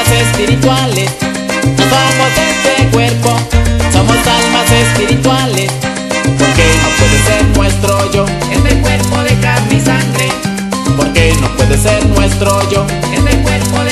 espirituales. No somos este cuerpo, somos almas espirituales. Porque no puede ser nuestro yo, este cuerpo de carne y sangre. porque no puede ser nuestro yo. Este cuerpo de